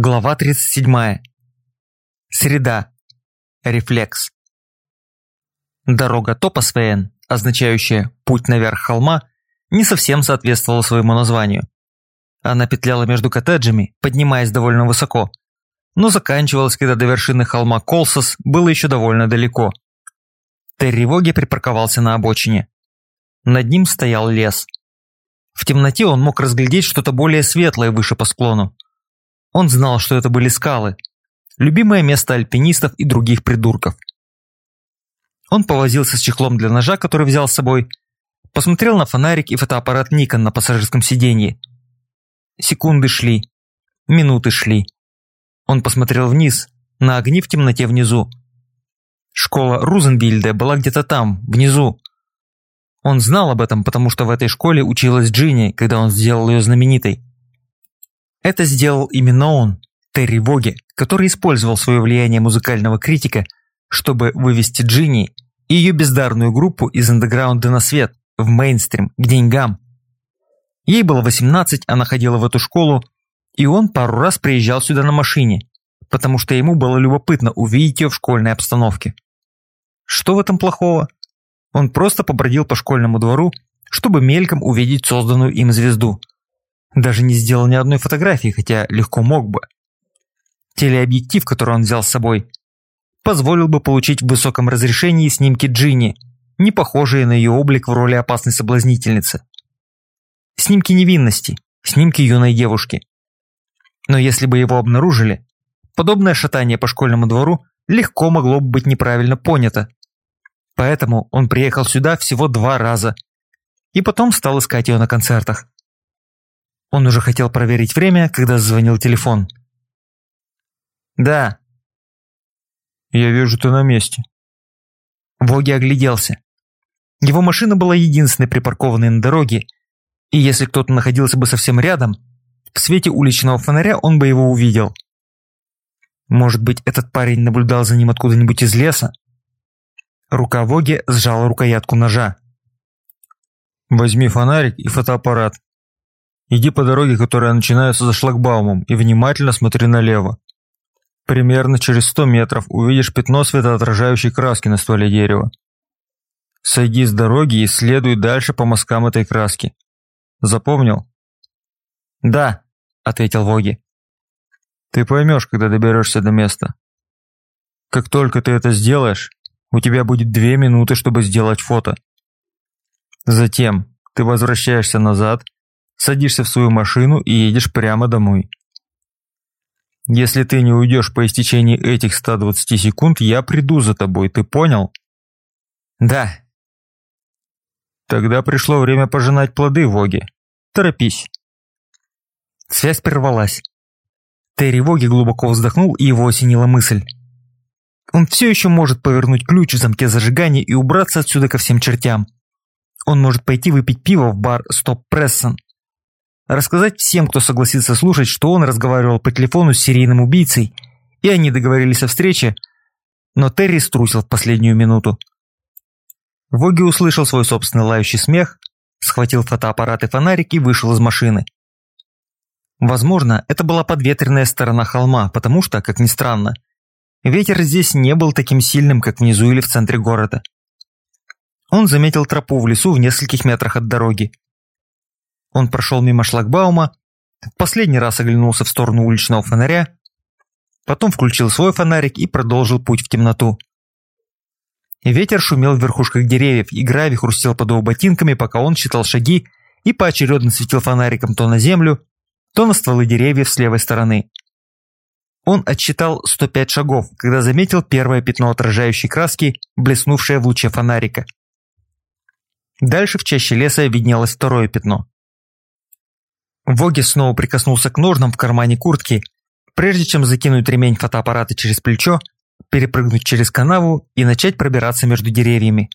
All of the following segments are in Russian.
Глава 37. Среда. Рефлекс. Дорога Топосвейн, означающая «путь наверх холма», не совсем соответствовала своему названию. Она петляла между коттеджами, поднимаясь довольно высоко, но заканчивалась, когда до вершины холма Колсос было еще довольно далеко. Терри припарковался на обочине. Над ним стоял лес. В темноте он мог разглядеть что-то более светлое выше по склону. Он знал, что это были скалы, любимое место альпинистов и других придурков. Он повозился с чехлом для ножа, который взял с собой, посмотрел на фонарик и фотоаппарат Nikon на пассажирском сиденье. Секунды шли, минуты шли. Он посмотрел вниз, на огни в темноте внизу. Школа Рузенбильде была где-то там, внизу. Он знал об этом, потому что в этой школе училась Джинни, когда он сделал ее знаменитой. Это сделал именно он, Терри Воги, который использовал свое влияние музыкального критика, чтобы вывести Джинни и ее бездарную группу из андеграунда на свет, в мейнстрим, к деньгам. Ей было 18, она ходила в эту школу, и он пару раз приезжал сюда на машине, потому что ему было любопытно увидеть ее в школьной обстановке. Что в этом плохого? Он просто побродил по школьному двору, чтобы мельком увидеть созданную им звезду – даже не сделал ни одной фотографии, хотя легко мог бы. Телеобъектив, который он взял с собой, позволил бы получить в высоком разрешении снимки Джинни, не похожие на ее облик в роли опасной соблазнительницы. Снимки невинности, снимки юной девушки. Но если бы его обнаружили, подобное шатание по школьному двору легко могло бы быть неправильно понято. Поэтому он приехал сюда всего два раза и потом стал искать ее на концертах. Он уже хотел проверить время, когда зазвонил телефон. «Да». «Я вижу, ты на месте». Воги огляделся. Его машина была единственной припаркованной на дороге, и если кто-то находился бы совсем рядом, в свете уличного фонаря он бы его увидел. Может быть, этот парень наблюдал за ним откуда-нибудь из леса? Рука Воги сжала рукоятку ножа. «Возьми фонарик и фотоаппарат», Иди по дороге, которая начинается за шлагбаумом, и внимательно смотри налево. Примерно через 100 метров увидишь пятно светоотражающей краски на стволе дерева. Сойди с дороги и следуй дальше по мазкам этой краски. Запомнил? Да, ответил Воги. Ты поймешь, когда доберешься до места. Как только ты это сделаешь, у тебя будет две минуты, чтобы сделать фото. Затем ты возвращаешься назад садишься в свою машину и едешь прямо домой. Если ты не уйдешь по истечении этих 120 секунд, я приду за тобой, ты понял? Да. Тогда пришло время пожинать плоды, Воги. Торопись. Связь прервалась. Терри Воги глубоко вздохнул, и его осенила мысль. Он все еще может повернуть ключ в замке зажигания и убраться отсюда ко всем чертям. Он может пойти выпить пиво в бар «Стоп Прессон», рассказать всем, кто согласится слушать, что он разговаривал по телефону с серийным убийцей, и они договорились о встрече, но Терри струсил в последнюю минуту. Воги услышал свой собственный лающий смех, схватил фотоаппарат и фонарик и вышел из машины. Возможно, это была подветренная сторона холма, потому что, как ни странно, ветер здесь не был таким сильным, как внизу или в центре города. Он заметил тропу в лесу в нескольких метрах от дороги он прошел мимо шлагбаума, последний раз оглянулся в сторону уличного фонаря, потом включил свой фонарик и продолжил путь в темноту. Ветер шумел в верхушках деревьев, и гравий хрустел под его ботинками, пока он считал шаги и поочередно светил фонариком то на землю, то на стволы деревьев с левой стороны. Он отсчитал 105 шагов, когда заметил первое пятно отражающей краски, блеснувшее в луче фонарика. Дальше в чаще леса виднелось второе пятно. Воги снова прикоснулся к ножнам в кармане куртки, прежде чем закинуть ремень фотоаппарата через плечо, перепрыгнуть через канаву и начать пробираться между деревьями.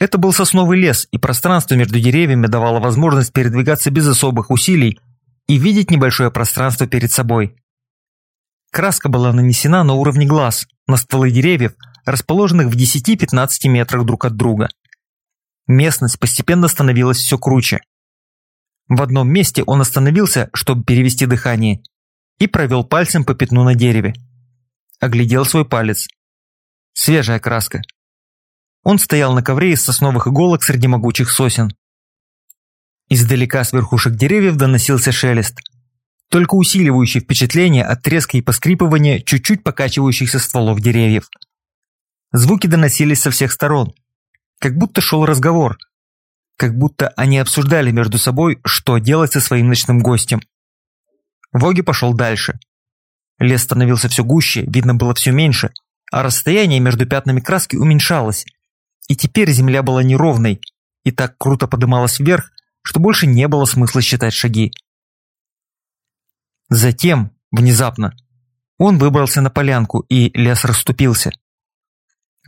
Это был сосновый лес, и пространство между деревьями давало возможность передвигаться без особых усилий и видеть небольшое пространство перед собой. Краска была нанесена на уровне глаз, на стволы деревьев, расположенных в 10-15 метрах друг от друга. Местность постепенно становилась все круче. В одном месте он остановился, чтобы перевести дыхание, и провел пальцем по пятну на дереве. Оглядел свой палец. Свежая краска. Он стоял на ковре из сосновых иголок среди могучих сосен. Издалека с верхушек деревьев доносился шелест, только усиливающий впечатление от треска и поскрипывания чуть-чуть покачивающихся стволов деревьев. Звуки доносились со всех сторон, как будто шел разговор, как будто они обсуждали между собой, что делать со своим ночным гостем. Воги пошел дальше. Лес становился все гуще, видно было все меньше, а расстояние между пятнами краски уменьшалось, и теперь земля была неровной и так круто подымалась вверх, что больше не было смысла считать шаги. Затем, внезапно, он выбрался на полянку, и лес расступился.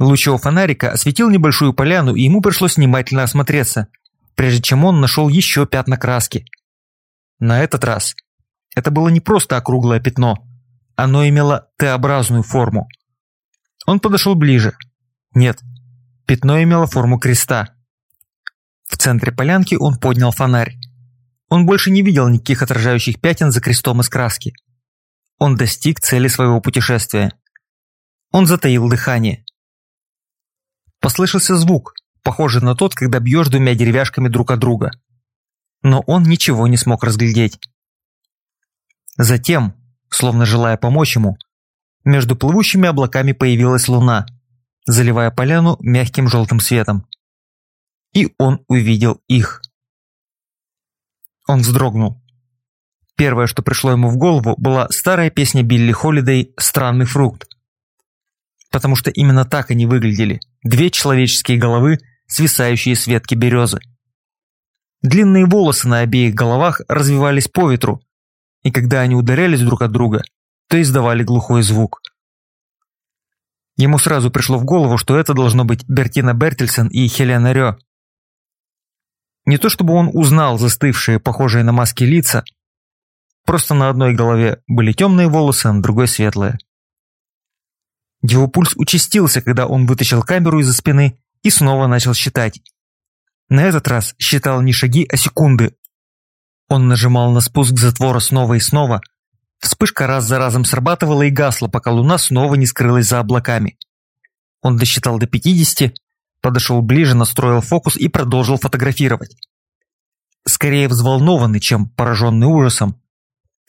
Луч его фонарика осветил небольшую поляну, и ему пришлось внимательно осмотреться, прежде чем он нашел еще пятна краски. На этот раз это было не просто округлое пятно, оно имело Т-образную форму. Он подошел ближе. Нет, пятно имело форму креста. В центре полянки он поднял фонарь. Он больше не видел никаких отражающих пятен за крестом из краски. Он достиг цели своего путешествия. Он затаил дыхание. Послышался звук, похожий на тот, когда бьешь двумя деревяшками друг от друга. Но он ничего не смог разглядеть. Затем, словно желая помочь ему, между плывущими облаками появилась луна, заливая поляну мягким желтым светом. И он увидел их. Он вздрогнул. Первое, что пришло ему в голову, была старая песня Билли Холидей «Странный фрукт». Потому что именно так они выглядели. Две человеческие головы, свисающие с ветки березы. Длинные волосы на обеих головах развивались по ветру, и когда они ударялись друг от друга, то издавали глухой звук. Ему сразу пришло в голову, что это должно быть Бертина Бертельсон и Хелена Рё. Не то чтобы он узнал застывшие, похожие на маски лица, просто на одной голове были темные волосы, а на другой светлые. Его пульс участился, когда он вытащил камеру из-за спины и снова начал считать. На этот раз считал не шаги, а секунды, он нажимал на спуск затвора снова и снова. Вспышка раз за разом срабатывала и гасла, пока луна снова не скрылась за облаками. Он досчитал до 50, подошел ближе, настроил фокус и продолжил фотографировать. Скорее взволнованный, чем пораженный ужасом.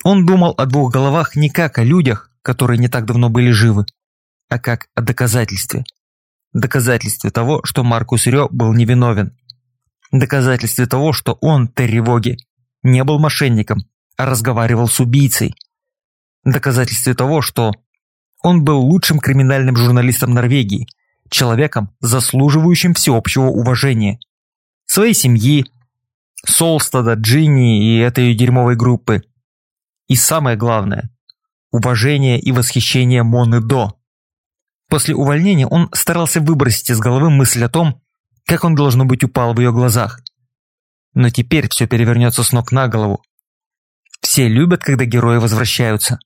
Он думал о двух головах не как о людях, которые не так давно были живы, а как о доказательстве. Доказательстве того, что Маркус Рё был невиновен. Доказательстве того, что он, Терри Воги, не был мошенником, а разговаривал с убийцей. Доказательстве того, что он был лучшим криминальным журналистом Норвегии, человеком, заслуживающим всеобщего уважения. Своей семьи, Солстада, Джинни и этой дерьмовой группы. И самое главное – уважение и восхищение Моны До. После увольнения он старался выбросить из головы мысль о том, как он, должно быть, упал в ее глазах. Но теперь все перевернется с ног на голову. Все любят, когда герои возвращаются.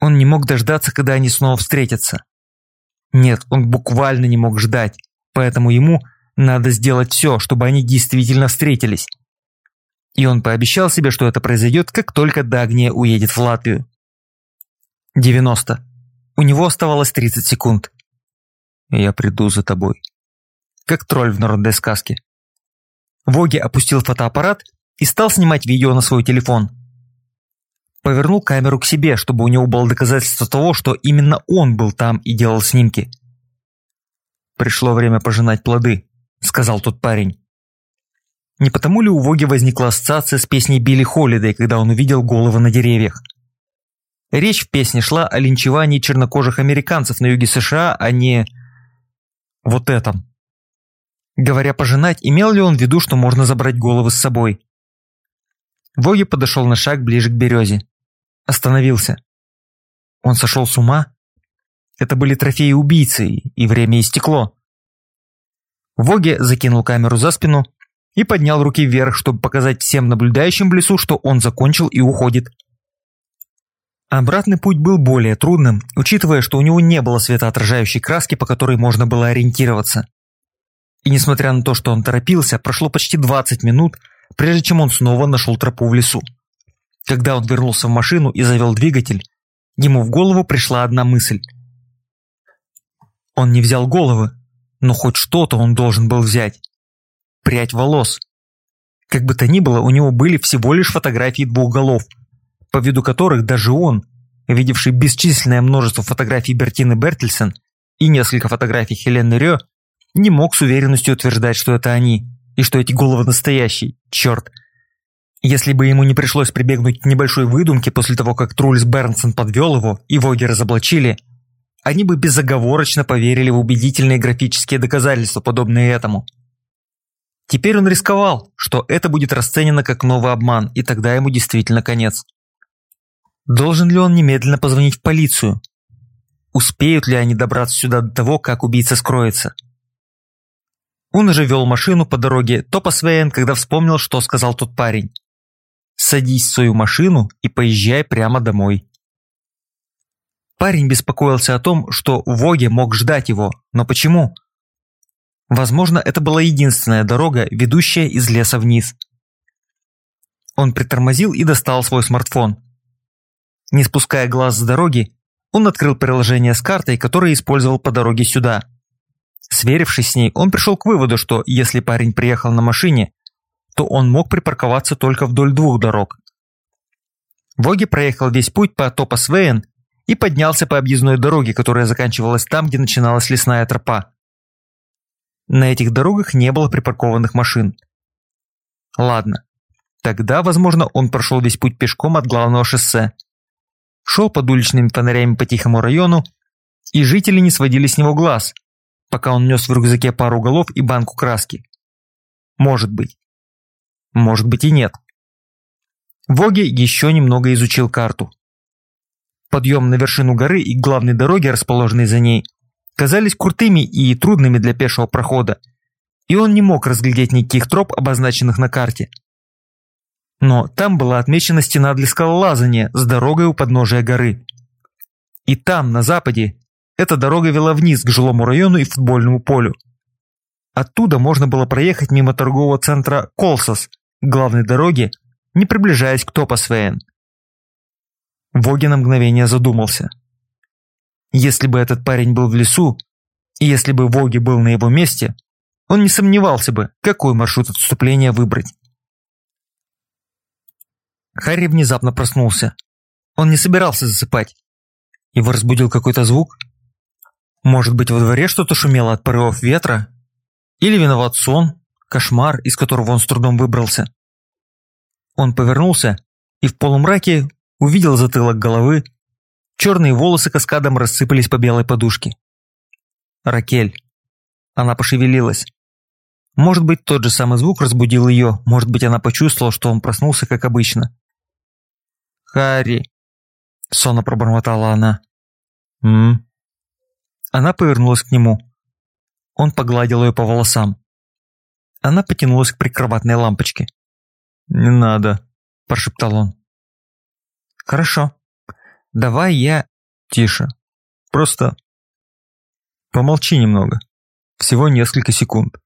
Он не мог дождаться, когда они снова встретятся. Нет, он буквально не мог ждать, поэтому ему надо сделать все, чтобы они действительно встретились. И он пообещал себе, что это произойдет, как только Дагния уедет в Латвию. 90. У него оставалось 30 секунд. «Я приду за тобой». Как тролль в народной сказке. Воги опустил фотоаппарат и стал снимать видео на свой телефон. Повернул камеру к себе, чтобы у него было доказательство того, что именно он был там и делал снимки. «Пришло время пожинать плоды», — сказал тот парень. Не потому ли у Воги возникла ассоциация с песней Билли Холлидей, когда он увидел головы на деревьях? Речь в песне шла о линчевании чернокожих американцев на юге США, а не... вот этом. Говоря пожинать, имел ли он в виду, что можно забрать головы с собой? Воги подошел на шаг ближе к березе. Остановился. Он сошел с ума? Это были трофеи убийцы, и время истекло. Воги закинул камеру за спину и поднял руки вверх, чтобы показать всем наблюдающим в лесу, что он закончил и уходит. Обратный путь был более трудным, учитывая, что у него не было светоотражающей краски, по которой можно было ориентироваться. И несмотря на то, что он торопился, прошло почти 20 минут, прежде чем он снова нашел тропу в лесу. Когда он вернулся в машину и завел двигатель, ему в голову пришла одна мысль. Он не взял головы, но хоть что-то он должен был взять. Прядь волос. Как бы то ни было, у него были всего лишь фотографии двух голов, по виду которых даже он, видевший бесчисленное множество фотографий Бертины Бертельсен и несколько фотографий Хелены Рё, не мог с уверенностью утверждать, что это они, и что эти головы настоящие, черт. Если бы ему не пришлось прибегнуть к небольшой выдумке после того, как Трульс Бернсон подвел его и Воги разоблачили, они бы безоговорочно поверили в убедительные графические доказательства, подобные этому. Теперь он рисковал, что это будет расценено как новый обман, и тогда ему действительно конец. Должен ли он немедленно позвонить в полицию? Успеют ли они добраться сюда до того, как убийца скроется? Он уже вел машину по дороге Топасвейн, когда вспомнил, что сказал тот парень. «Садись в свою машину и поезжай прямо домой». Парень беспокоился о том, что Воге мог ждать его, но почему? Возможно, это была единственная дорога, ведущая из леса вниз. Он притормозил и достал свой смартфон. Не спуская глаз с дороги, он открыл приложение с картой, которое использовал по дороге сюда. Сверившись с ней, он пришел к выводу, что если парень приехал на машине, то он мог припарковаться только вдоль двух дорог. Воги проехал весь путь по Топасвейн и поднялся по объездной дороге, которая заканчивалась там, где начиналась лесная тропа. На этих дорогах не было припаркованных машин. Ладно, тогда, возможно, он прошел весь путь пешком от главного шоссе. Шел под уличными фонарями по тихому району, и жители не сводили с него глаз, пока он нес в рюкзаке пару голов и банку краски. Может быть. Может быть и нет. Воги еще немного изучил карту. Подъем на вершину горы и главной дороги, расположенной за ней, казались крутыми и трудными для пешего прохода, и он не мог разглядеть никаких троп, обозначенных на карте. Но там была отмечена стена для скалолазания с дорогой у подножия горы. И там, на западе, эта дорога вела вниз к жилому району и футбольному полю. Оттуда можно было проехать мимо торгового центра Колсос, главной дороги, не приближаясь к Топасвейн. Воги на мгновение задумался – если бы этот парень был в лесу, и если бы Воги был на его месте, он не сомневался бы, какой маршрут отступления выбрать. Харри внезапно проснулся. Он не собирался засыпать. Его разбудил какой-то звук. Может быть, во дворе что-то шумело от порывов ветра? Или виноват сон, кошмар, из которого он с трудом выбрался? Он повернулся и в полумраке увидел затылок головы, Черные волосы каскадом рассыпались по белой подушке. Ракель. Она пошевелилась. Может быть, тот же самый звук разбудил ее, может быть, она почувствовала, что он проснулся, как обычно. «Харри!» – сонно пробормотала она. «М?», Она повернулась к нему. Он погладил ее по волосам. Она потянулась к прикроватной лампочке. «Не надо», – прошептал он. «Хорошо», Давай я... Тише. Просто... Помолчи немного. Всего несколько секунд.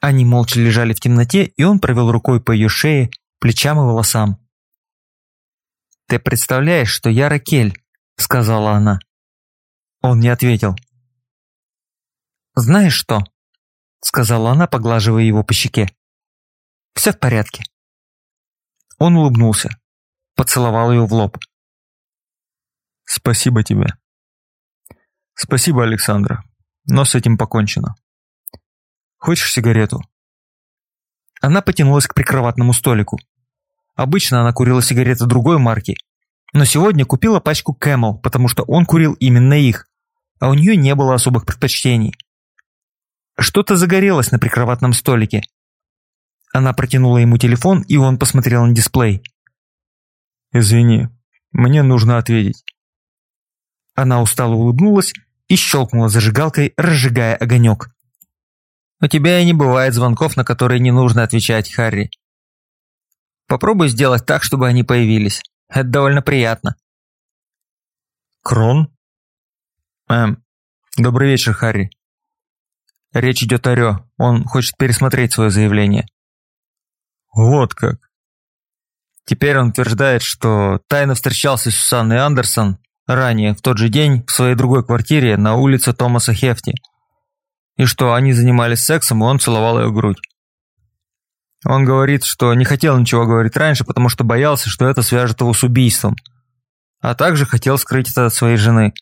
Они молча лежали в темноте, и он провел рукой по ее шее, плечам и волосам. «Ты представляешь, что я Ракель?» – сказала она. Он не ответил. «Знаешь что?» – сказала она, поглаживая его по щеке. «Все в порядке». Он улыбнулся, поцеловал ее в лоб. Спасибо тебе. Спасибо, Александра. Но с этим покончено. Хочешь сигарету? Она потянулась к прикроватному столику. Обычно она курила сигареты другой марки, но сегодня купила пачку Camel, потому что он курил именно их, а у нее не было особых предпочтений. Что-то загорелось на прикроватном столике. Она протянула ему телефон, и он посмотрел на дисплей. «Извини, мне нужно ответить». Она устало улыбнулась и щелкнула зажигалкой, разжигая огонек. «У тебя и не бывает звонков, на которые не нужно отвечать, Харри. Попробуй сделать так, чтобы они появились. Это довольно приятно». «Крон?» «Эм, добрый вечер, Харри. Речь идет о Рё. Он хочет пересмотреть свое заявление». «Вот как». Теперь он утверждает, что тайно встречался с Сусанной Андерсон ранее, в тот же день, в своей другой квартире на улице Томаса Хефти. И что они занимались сексом, и он целовал ее грудь. Он говорит, что не хотел ничего говорить раньше, потому что боялся, что это свяжет его с убийством. А также хотел скрыть это от своей жены.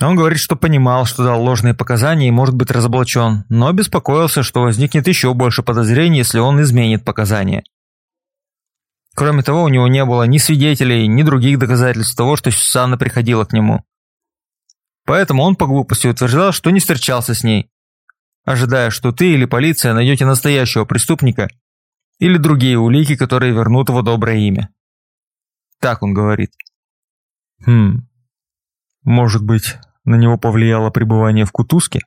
Он говорит, что понимал, что дал ложные показания и может быть разоблачен, но беспокоился, что возникнет еще больше подозрений, если он изменит показания. Кроме того, у него не было ни свидетелей, ни других доказательств того, что Сюсанна приходила к нему. Поэтому он по глупости утверждал, что не встречался с ней, ожидая, что ты или полиция найдете настоящего преступника или другие улики, которые вернут его доброе имя. Так он говорит. Хм, может быть, на него повлияло пребывание в кутузке?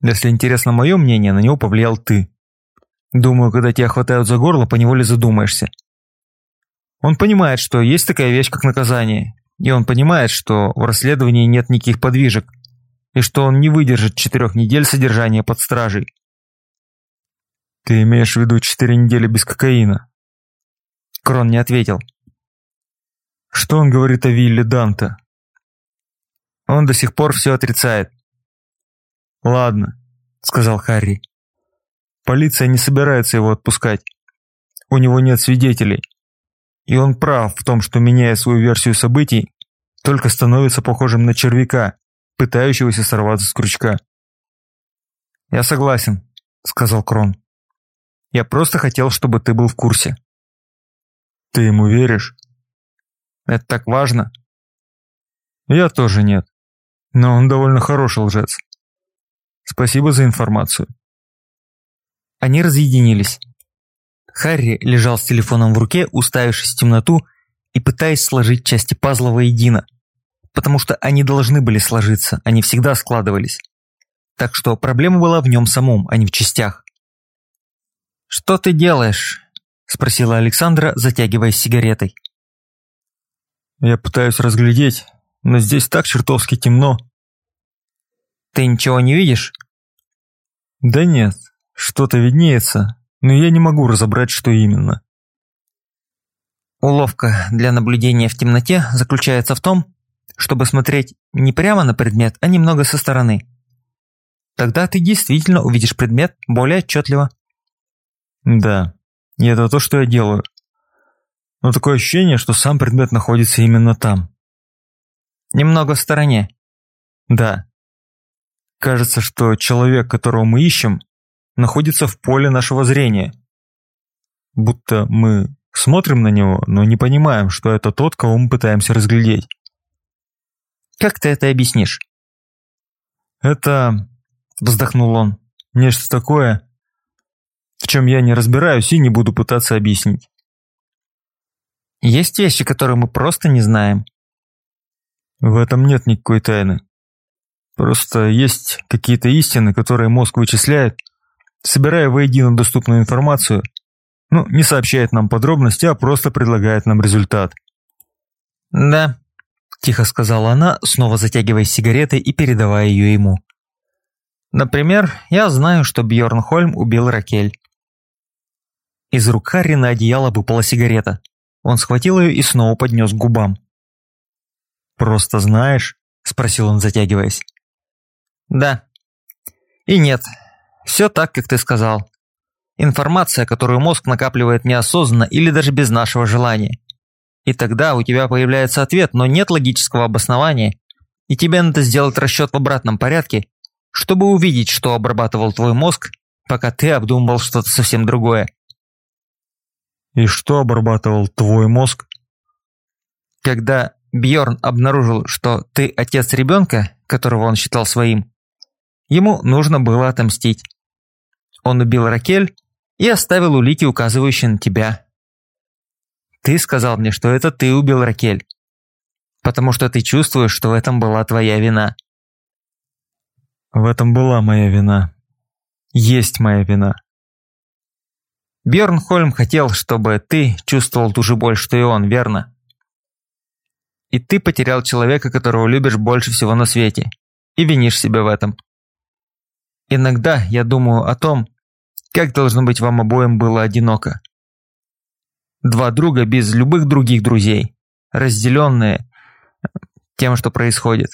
Если интересно мое мнение, на него повлиял ты. Думаю, когда тебя хватают за горло, поневоле задумаешься. Он понимает, что есть такая вещь, как наказание, и он понимает, что в расследовании нет никаких подвижек, и что он не выдержит четырех недель содержания под стражей. Ты имеешь в виду четыре недели без кокаина? Крон не ответил. Что он говорит о Вилле Данте? Он до сих пор все отрицает. «Ладно», — сказал Харри. «Полиция не собирается его отпускать. У него нет свидетелей. И он прав в том, что, меняя свою версию событий, только становится похожим на червяка, пытающегося сорваться с крючка». «Я согласен», — сказал Крон. «Я просто хотел, чтобы ты был в курсе». «Ты ему веришь?» «Это так важно». «Я тоже нет. Но он довольно хороший лжец. Спасибо за информацию. Они разъединились. Харри лежал с телефоном в руке, уставившись в темноту и пытаясь сложить части пазла воедино. Потому что они должны были сложиться, они всегда складывались. Так что проблема была в нем самом, а не в частях. «Что ты делаешь?» – спросила Александра, затягиваясь сигаретой. «Я пытаюсь разглядеть, но здесь так чертовски темно. Ты ничего не видишь? Да нет, что-то виднеется, но я не могу разобрать, что именно. Уловка для наблюдения в темноте заключается в том, чтобы смотреть не прямо на предмет, а немного со стороны. Тогда ты действительно увидишь предмет более отчетливо. Да, и это то, что я делаю. Но такое ощущение, что сам предмет находится именно там. Немного в стороне. Да. Кажется, что человек, которого мы ищем, находится в поле нашего зрения. Будто мы смотрим на него, но не понимаем, что это тот, кого мы пытаемся разглядеть. Как ты это объяснишь? Это, вздохнул он, нечто такое, в чем я не разбираюсь и не буду пытаться объяснить. Есть вещи, которые мы просто не знаем. В этом нет никакой тайны. Просто есть какие-то истины, которые мозг вычисляет, собирая воедино доступную информацию, ну, не сообщает нам подробности, а просто предлагает нам результат. «Да», – тихо сказала она, снова затягивая сигаретой и передавая ее ему. «Например, я знаю, что Бьорн Хольм убил Ракель». Из рук Харри на одеяло выпала сигарета. Он схватил ее и снова поднес к губам. «Просто знаешь?» – спросил он, затягиваясь. «Да. И нет. Все так, как ты сказал. Информация, которую мозг накапливает неосознанно или даже без нашего желания. И тогда у тебя появляется ответ, но нет логического обоснования, и тебе надо сделать расчет в обратном порядке, чтобы увидеть, что обрабатывал твой мозг, пока ты обдумывал что-то совсем другое. И что обрабатывал твой мозг? Когда Бьорн обнаружил, что ты отец ребенка, которого он считал своим, ему нужно было отомстить. Он убил Ракель и оставил улики, указывающие на тебя. Ты сказал мне, что это ты убил Ракель, потому что ты чувствуешь, что в этом была твоя вина. В этом была моя вина. Есть моя вина. Бьорн Хольм хотел, чтобы ты чувствовал ту же боль, что и он, верно? И ты потерял человека, которого любишь больше всего на свете. И винишь себя в этом. Иногда я думаю о том, как должно быть вам обоим было одиноко. Два друга без любых других друзей, разделенные тем, что происходит.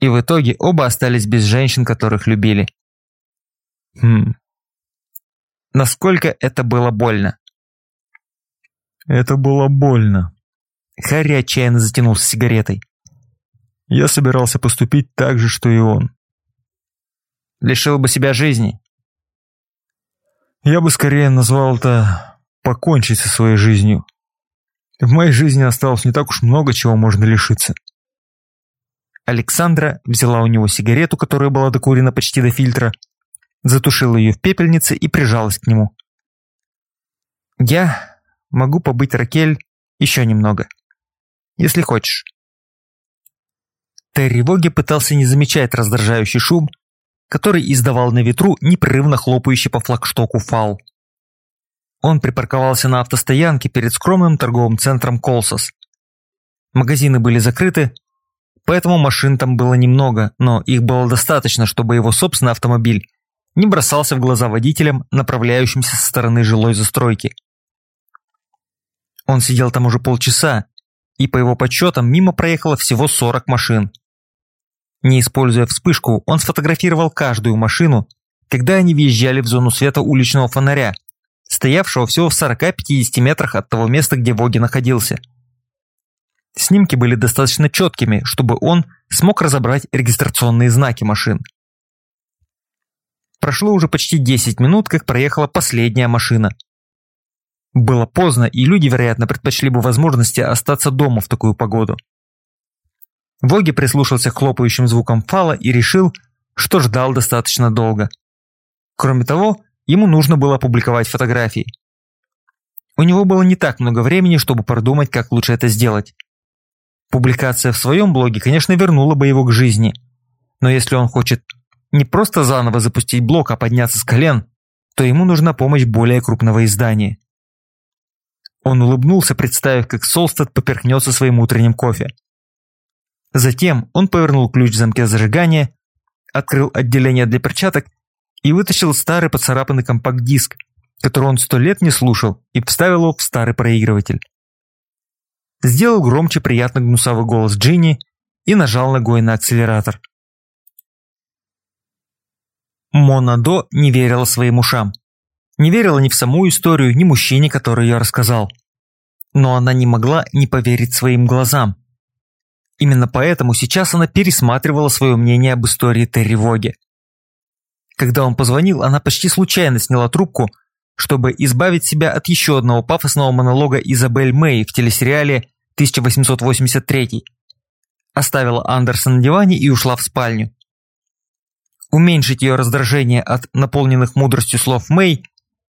И в итоге оба остались без женщин, которых любили. Хм. Насколько это было больно? Это было больно. Харри отчаянно затянулся сигаретой. Я собирался поступить так же, что и он. Лишил бы себя жизни. Я бы скорее назвал это покончить со своей жизнью. В моей жизни осталось не так уж много чего можно лишиться. Александра взяла у него сигарету, которая была докурена почти до фильтра, затушила ее в пепельнице и прижалась к нему. «Я могу побыть Ракель еще немного, если хочешь». Терри Воги пытался не замечать раздражающий шум, который издавал на ветру непрерывно хлопающий по флагштоку фал. Он припарковался на автостоянке перед скромным торговым центром Колсос. Магазины были закрыты, поэтому машин там было немного, но их было достаточно, чтобы его собственный автомобиль не бросался в глаза водителям, направляющимся со стороны жилой застройки. Он сидел там уже полчаса, и по его подсчетам мимо проехало всего 40 машин. Не используя вспышку, он сфотографировал каждую машину, когда они въезжали в зону света уличного фонаря, стоявшего всего в 40-50 метрах от того места, где Воги находился. Снимки были достаточно четкими, чтобы он смог разобрать регистрационные знаки машин. Прошло уже почти 10 минут, как проехала последняя машина. Было поздно, и люди, вероятно, предпочли бы возможности остаться дома в такую погоду. Воги прислушался к хлопающим звукам фала и решил, что ждал достаточно долго. Кроме того, ему нужно было опубликовать фотографии. У него было не так много времени, чтобы продумать, как лучше это сделать. Публикация в своем блоге, конечно, вернула бы его к жизни. Но если он хочет не просто заново запустить блог, а подняться с колен, то ему нужна помощь более крупного издания. Он улыбнулся, представив, как Солстед поперхнется своим утренним кофе. Затем он повернул ключ в замке зажигания, открыл отделение для перчаток и вытащил старый поцарапанный компакт-диск, который он сто лет не слушал, и вставил его в старый проигрыватель. Сделал громче приятно гнусавый голос Джинни и нажал ногой на акселератор. Монадо не верила своим ушам. Не верила ни в саму историю, ни мужчине, который ее рассказал. Но она не могла не поверить своим глазам. Именно поэтому сейчас она пересматривала свое мнение об истории Терри Воги. Когда он позвонил, она почти случайно сняла трубку, чтобы избавить себя от еще одного пафосного монолога Изабель Мэй в телесериале 1883. Оставила Андерса на диване и ушла в спальню. Уменьшить ее раздражение от наполненных мудростью слов Мэй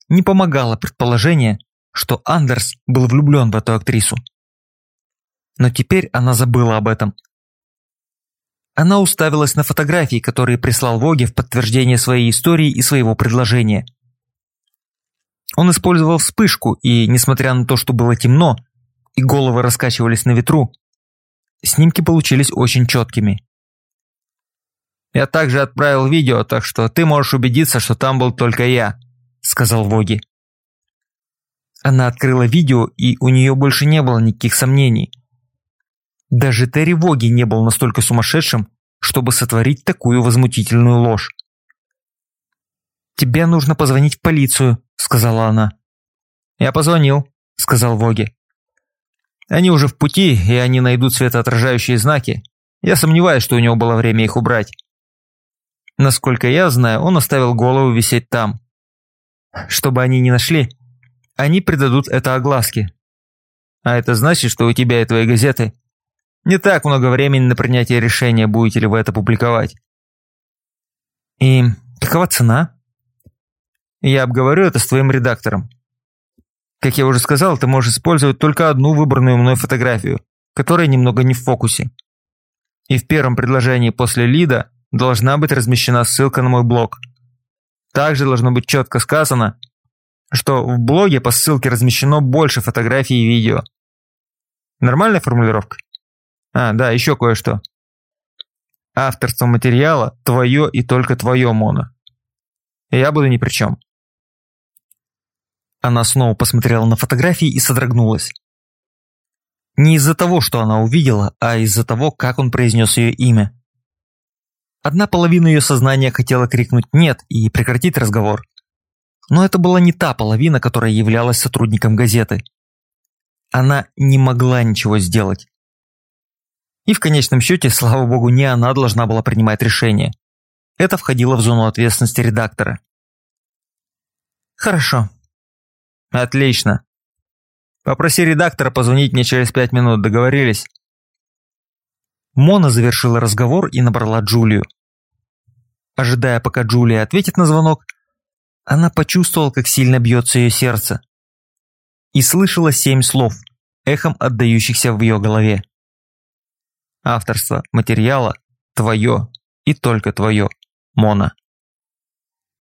не помогало предположение, что Андерс был влюблен в эту актрису но теперь она забыла об этом. Она уставилась на фотографии, которые прислал Воги в подтверждение своей истории и своего предложения. Он использовал вспышку, и, несмотря на то, что было темно, и головы раскачивались на ветру, снимки получились очень четкими. «Я также отправил видео, так что ты можешь убедиться, что там был только я», – сказал Воги. Она открыла видео, и у нее больше не было никаких сомнений. Даже Терри Воги не был настолько сумасшедшим, чтобы сотворить такую возмутительную ложь. «Тебе нужно позвонить в полицию», — сказала она. «Я позвонил», — сказал Воги. «Они уже в пути, и они найдут светоотражающие знаки. Я сомневаюсь, что у него было время их убрать. Насколько я знаю, он оставил голову висеть там. Чтобы они не нашли, они придадут это огласке. А это значит, что у тебя и твоей газеты не так много времени на принятие решения, будете ли вы это публиковать. И какова цена? Я обговорю это с твоим редактором. Как я уже сказал, ты можешь использовать только одну выбранную мной фотографию, которая немного не в фокусе. И в первом предложении после лида должна быть размещена ссылка на мой блог. Также должно быть четко сказано, что в блоге по ссылке размещено больше фотографий и видео. Нормальная формулировка? А, да, еще кое-что. Авторство материала твое и только твое, Мона. Я буду ни при чем. Она снова посмотрела на фотографии и содрогнулась. Не из-за того, что она увидела, а из-за того, как он произнес ее имя. Одна половина ее сознания хотела крикнуть «нет» и прекратить разговор. Но это была не та половина, которая являлась сотрудником газеты. Она не могла ничего сделать. И в конечном счете, слава богу, не она должна была принимать решение. Это входило в зону ответственности редактора. «Хорошо». «Отлично. Попроси редактора позвонить мне через пять минут, договорились?» Мона завершила разговор и набрала Джулию. Ожидая, пока Джулия ответит на звонок, она почувствовала, как сильно бьется ее сердце. И слышала семь слов, эхом отдающихся в ее голове. Авторство материала твое и только твое, Мона.